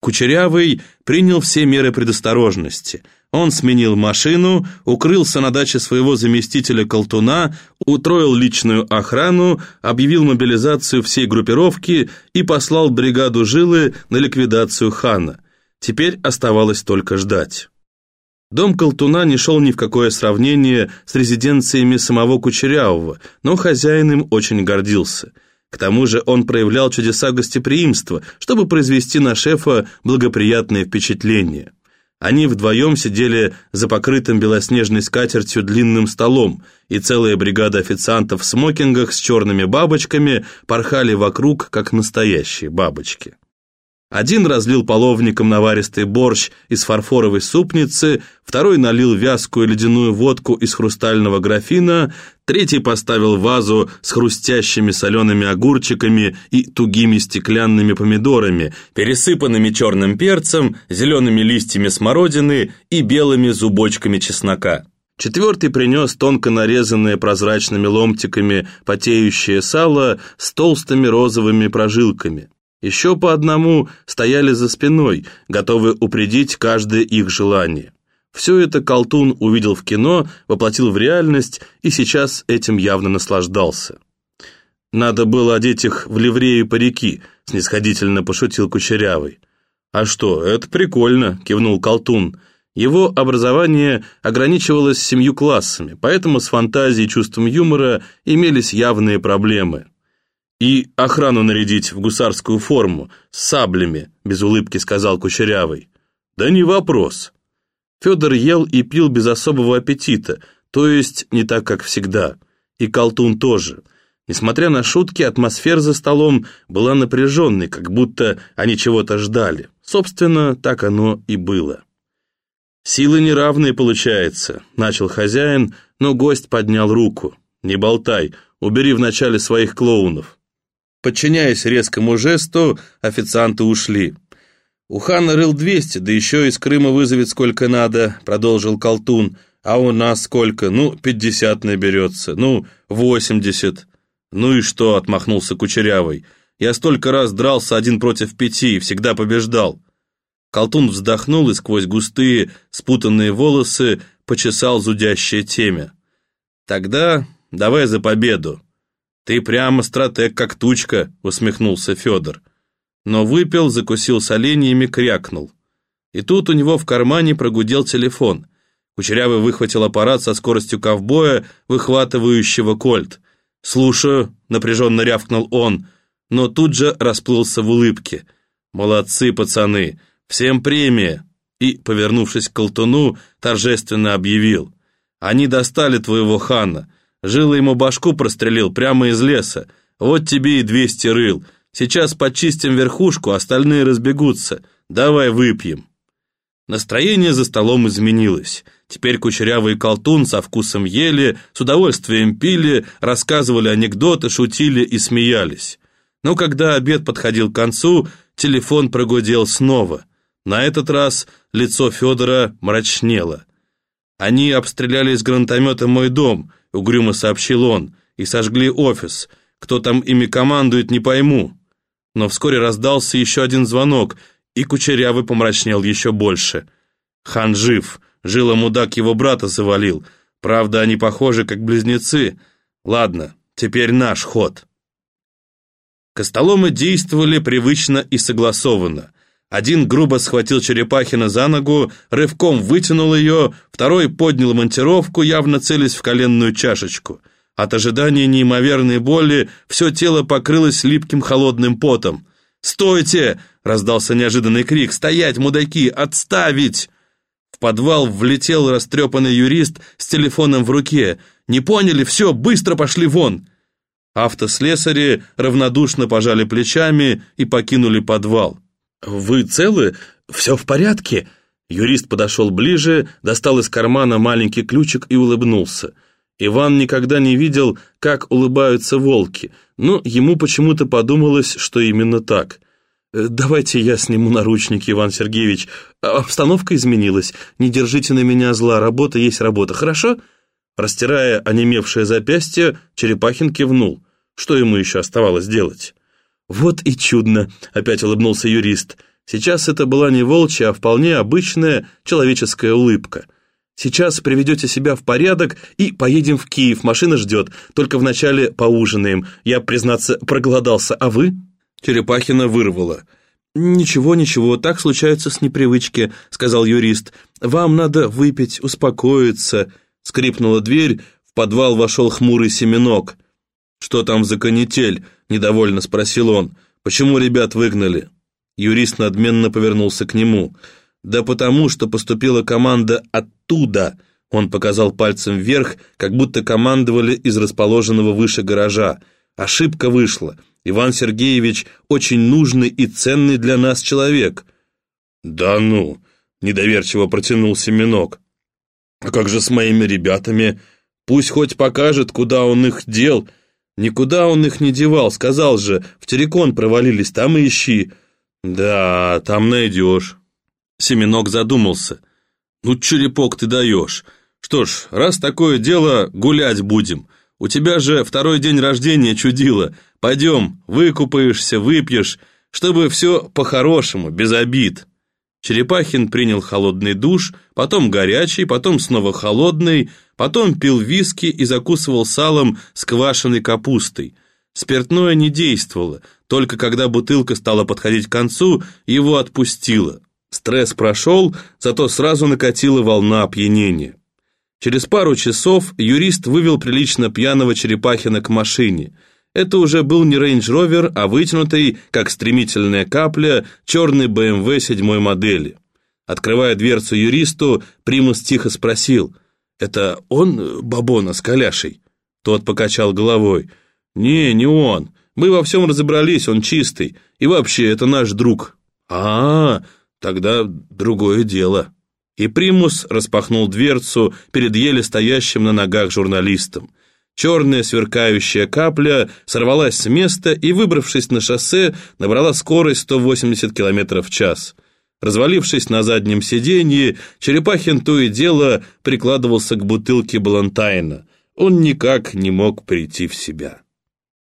Кучерявый принял все меры предосторожности. Он сменил машину, укрылся на даче своего заместителя Колтуна, утроил личную охрану, объявил мобилизацию всей группировки и послал бригаду Жилы на ликвидацию хана. Теперь оставалось только ждать. Дом Колтуна не шел ни в какое сравнение с резиденциями самого Кучерявого, но хозяин им очень гордился – к тому же он проявлял чудеса гостеприимства, чтобы произвести на шефа благоприятное впечатление. Они вдвоем сидели за покрытым белоснежной скатертью длинным столом, и целая бригада официантов в смокингах с черными бабочками порхали вокруг, как настоящие бабочки. Один разлил половником наваристый борщ из фарфоровой супницы, второй налил вязкую ледяную водку из хрустального графина, третий поставил вазу с хрустящими солеными огурчиками и тугими стеклянными помидорами, пересыпанными черным перцем, зелеными листьями смородины и белыми зубочками чеснока. Четвертый принес тонко нарезанное прозрачными ломтиками потеющее сало с толстыми розовыми прожилками. Еще по одному стояли за спиной, готовые упредить каждое их желание. Все это Колтун увидел в кино, воплотил в реальность и сейчас этим явно наслаждался. «Надо было одеть их в ливреи парики», — снисходительно пошутил Кучерявый. «А что, это прикольно», — кивнул Колтун. Его образование ограничивалось семью классами, поэтому с фантазией и чувством юмора имелись явные проблемы. «И охрану нарядить в гусарскую форму, с саблями», — без улыбки сказал Кучерявый. «Да не вопрос». Федор ел и пил без особого аппетита, то есть не так, как всегда. И Колтун тоже. Несмотря на шутки, атмосфера за столом была напряженной, как будто они чего-то ждали. Собственно, так оно и было. «Силы неравные, получается», — начал хозяин, но гость поднял руку. «Не болтай, убери вначале своих клоунов». Подчиняясь резкому жесту, официанты ушли. «У хана рыл двести, да еще из Крыма вызовет сколько надо», — продолжил Колтун. «А у нас сколько? Ну, пятьдесят наберется. Ну, восемьдесят». «Ну и что?» — отмахнулся Кучерявый. «Я столько раз дрался один против пяти и всегда побеждал». Колтун вздохнул и сквозь густые, спутанные волосы почесал зудящее темя. «Тогда давай за победу». «Ты прямо стратег, как тучка», — усмехнулся Федор. Но выпил, закусил соленьями, крякнул. И тут у него в кармане прогудел телефон. Кучерявый выхватил аппарат со скоростью ковбоя, выхватывающего кольт. «Слушаю», — напряженно рявкнул он, но тут же расплылся в улыбке. «Молодцы, пацаны, всем премия!» И, повернувшись к колтуну, торжественно объявил. «Они достали твоего хана. Жила ему башку прострелил прямо из леса. Вот тебе и двести рыл. Сейчас почистим верхушку, остальные разбегутся. Давай выпьем». Настроение за столом изменилось. Теперь кучерявый колтун со вкусом ели, с удовольствием пили, рассказывали анекдоты, шутили и смеялись. Но когда обед подходил к концу, телефон прогудел снова. На этот раз лицо Федора мрачнело. Они обстреляли из гранатомета мой дом, — угрюмо сообщил он, — «и сожгли офис. Кто там ими командует, не пойму». Но вскоре раздался еще один звонок, и Кучерявый помрачнел еще больше. Хан жив, жила мудак его брата завалил. Правда, они похожи, как близнецы. Ладно, теперь наш ход. Костоломы действовали привычно и согласованно. Один грубо схватил Черепахина за ногу, рывком вытянул ее, второй поднял монтировку, явно целясь в коленную чашечку. От ожидания неимоверной боли все тело покрылось липким холодным потом. «Стойте!» — раздался неожиданный крик. «Стоять, мудаки! Отставить!» В подвал влетел растрепанный юрист с телефоном в руке. «Не поняли? Все, быстро пошли вон!» Автослесари равнодушно пожали плечами и покинули подвал. «Вы целы? Все в порядке?» Юрист подошел ближе, достал из кармана маленький ключик и улыбнулся. Иван никогда не видел, как улыбаются волки, но ему почему-то подумалось, что именно так. «Э, «Давайте я сниму наручники, Иван Сергеевич. Обстановка изменилась. Не держите на меня зла, работа есть работа, хорошо?» Растирая онемевшее запястье, Черепахин кивнул. Что ему еще оставалось делать? «Вот и чудно», — опять улыбнулся юрист. Сейчас это была не волчья, а вполне обычная человеческая улыбка. «Сейчас приведете себя в порядок и поедем в Киев, машина ждет, только вначале поужинаем. Я, признаться, проголодался, а вы?» Черепахина вырвала. «Ничего, ничего, так случается с непривычки», — сказал юрист. «Вам надо выпить, успокоиться». Скрипнула дверь, в подвал вошел хмурый семенок. «Что там за канитель?» — недовольно спросил он. «Почему ребят выгнали?» Юрист надменно повернулся к нему. «Да потому, что поступила команда оттуда», — он показал пальцем вверх, как будто командовали из расположенного выше гаража. «Ошибка вышла. Иван Сергеевич очень нужный и ценный для нас человек». «Да ну!» — недоверчиво протянул Семенок. «А как же с моими ребятами? Пусть хоть покажет, куда он их дел». «Никуда он их не девал, сказал же, в Терекон провалились, там и ищи». «Да, там найдешь». Семенок задумался. «Ну, черепок ты даешь. Что ж, раз такое дело, гулять будем. У тебя же второй день рождения чудило. Пойдем, выкупаешься, выпьешь, чтобы все по-хорошему, без обид». Черепахин принял холодный душ, потом горячий, потом снова холодный, потом пил виски и закусывал салом с квашеной капустой. Спиртное не действовало, только когда бутылка стала подходить к концу, его отпустило. Стресс прошел, зато сразу накатила волна опьянения. Через пару часов юрист вывел прилично пьяного Черепахина к машине. Это уже был не рейндж-ровер, а вытянутый, как стремительная капля, черный БМВ седьмой модели. Открывая дверцу юристу, Примус тихо спросил, «Это он, Бабона, с коляшей?» Тот покачал головой, «Не, не он. Мы во всем разобрались, он чистый. И вообще, это наш друг». «А, -а тогда другое дело». И Примус распахнул дверцу перед еле стоящим на ногах журналистом. Черная сверкающая капля сорвалась с места и, выбравшись на шоссе, набрала скорость 180 км в час. Развалившись на заднем сиденье, Черепахин то и дело прикладывался к бутылке Балантайна. Он никак не мог прийти в себя.